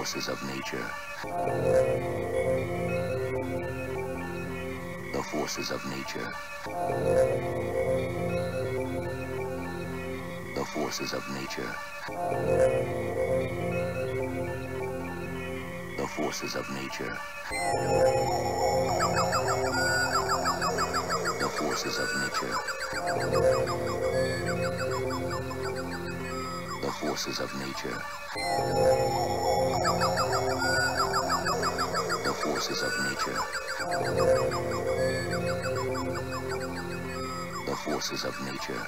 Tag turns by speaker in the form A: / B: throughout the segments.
A: forces of nature. The forces of nature. The forces of nature. The forces of nature. The forces of nature. The forces of nature the forces of nature, the forces of nature.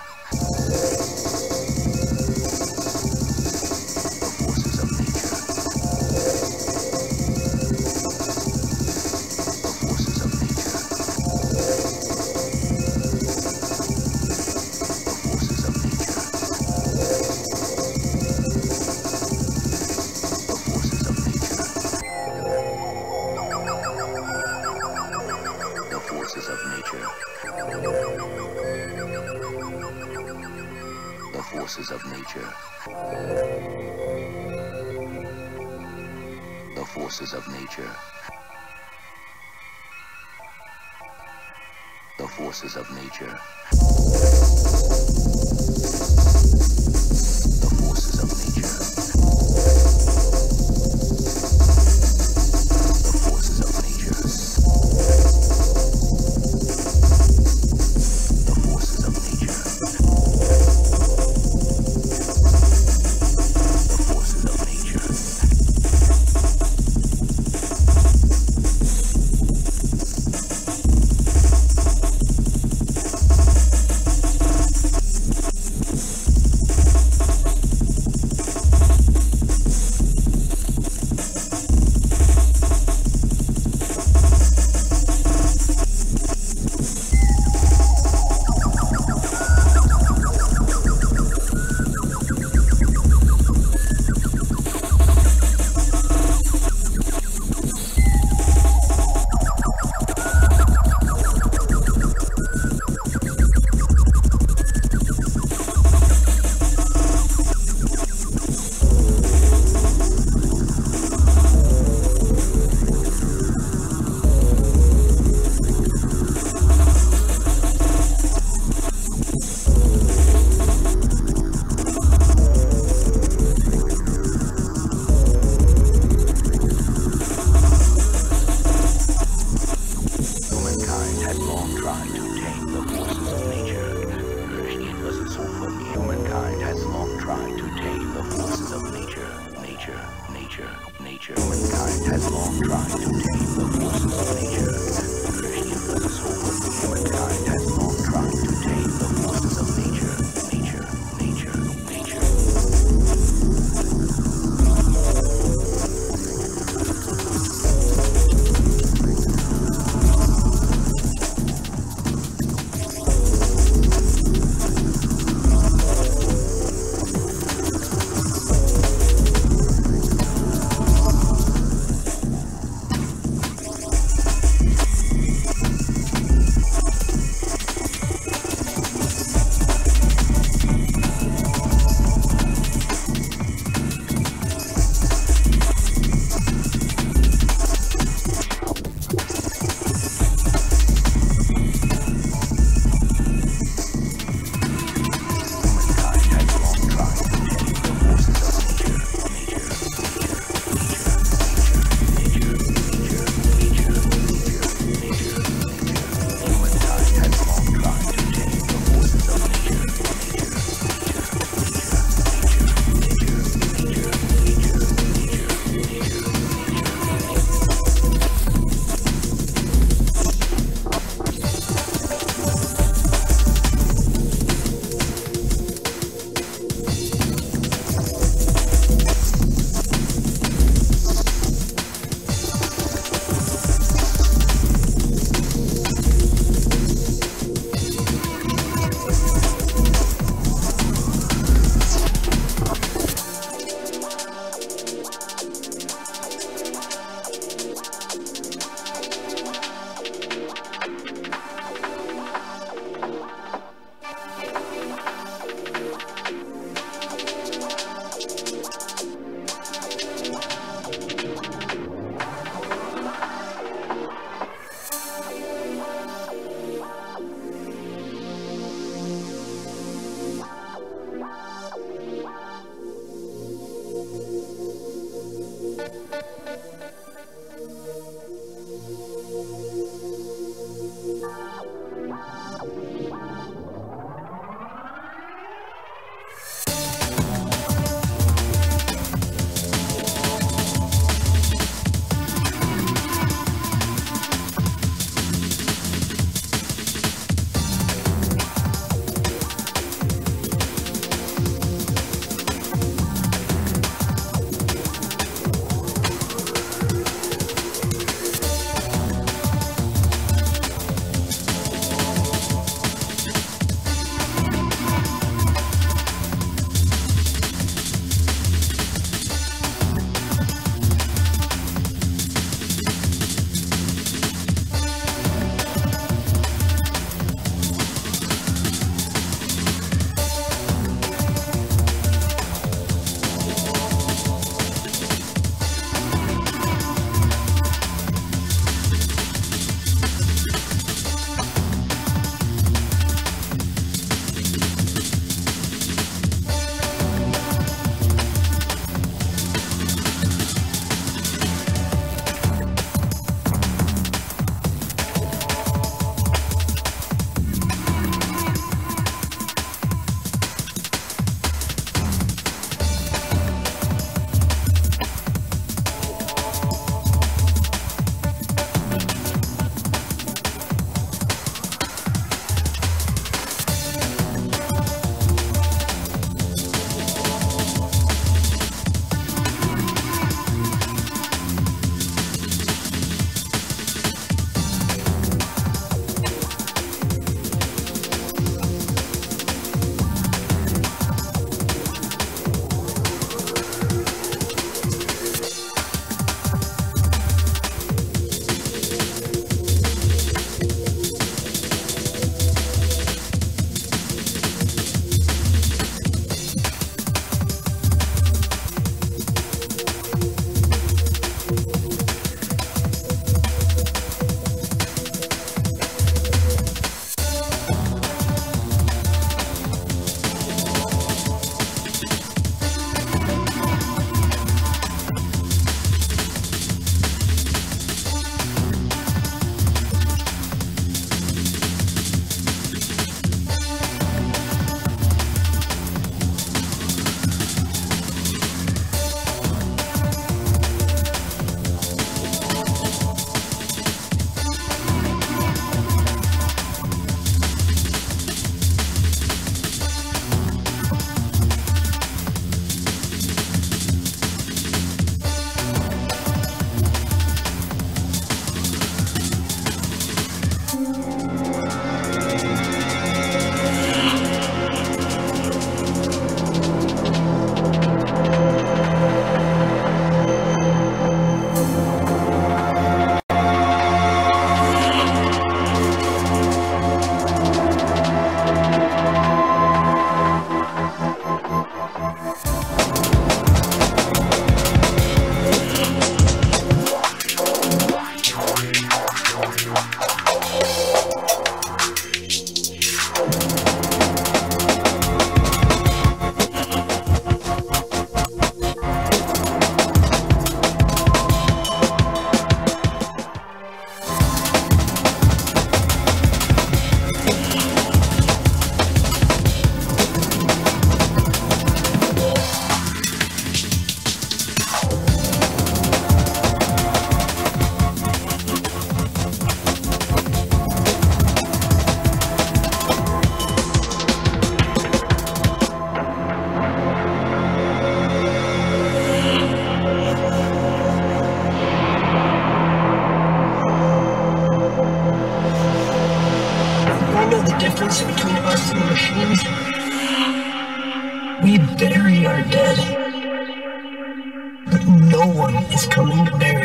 B: No one is coming to bury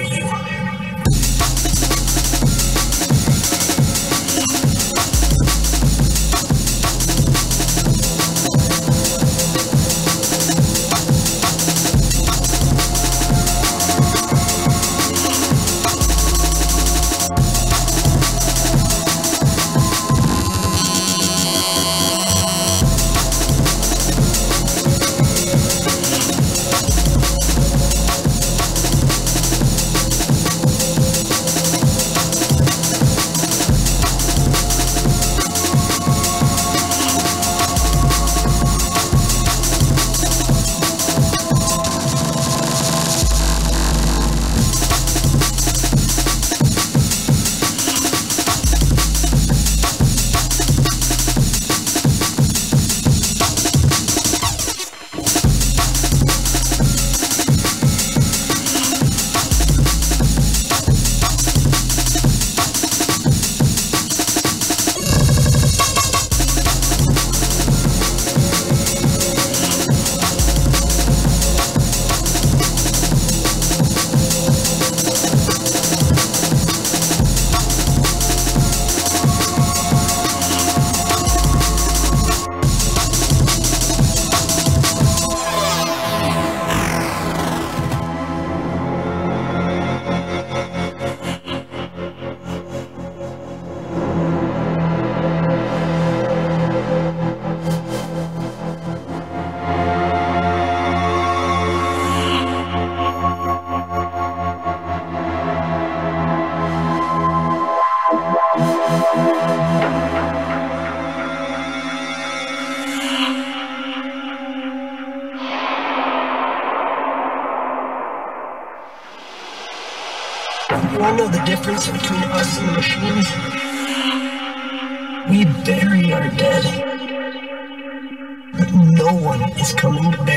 B: difference between us and machines? We bury our dead, but no one is coming to bury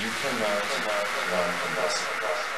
B: you.
C: Cannot run from this.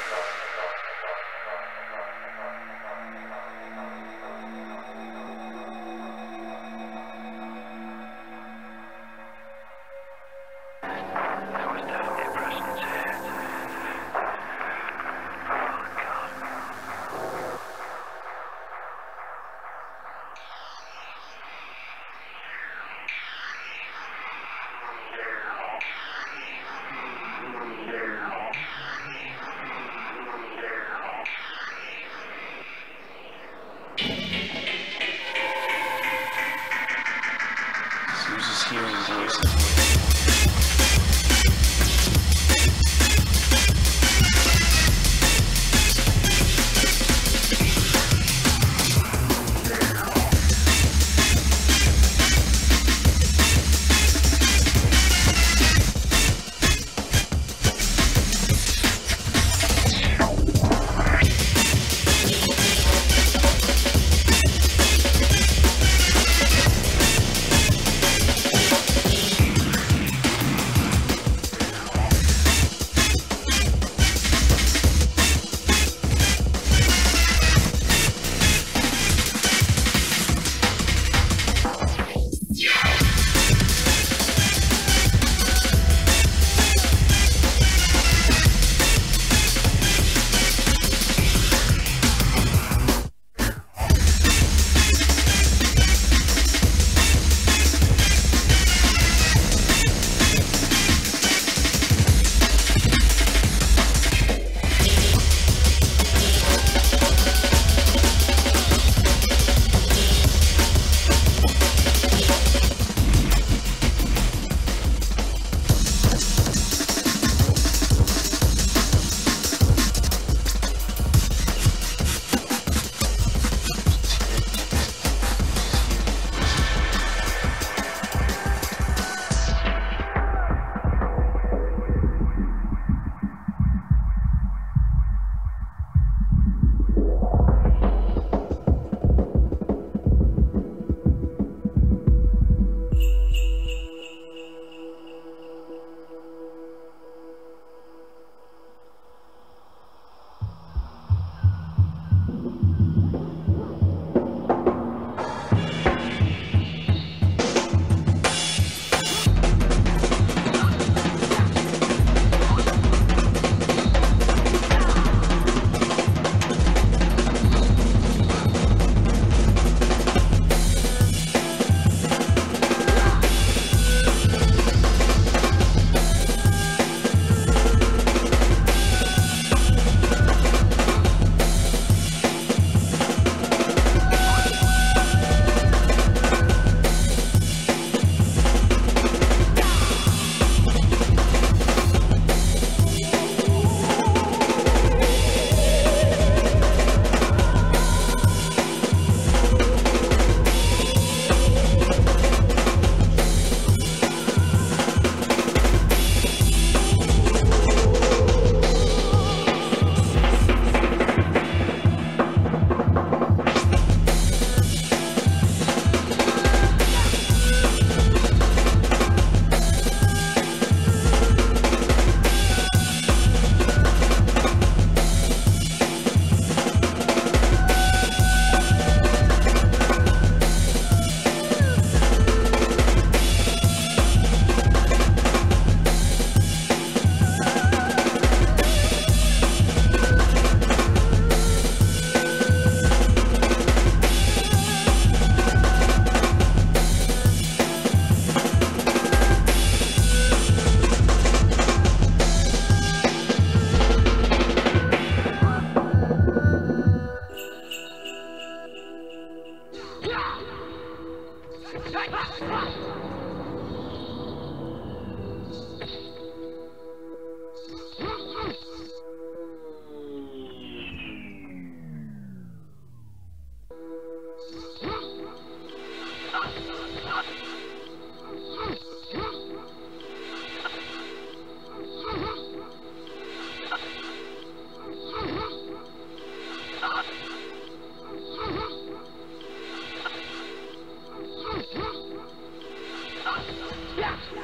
A: 小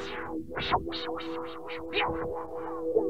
A: 小小小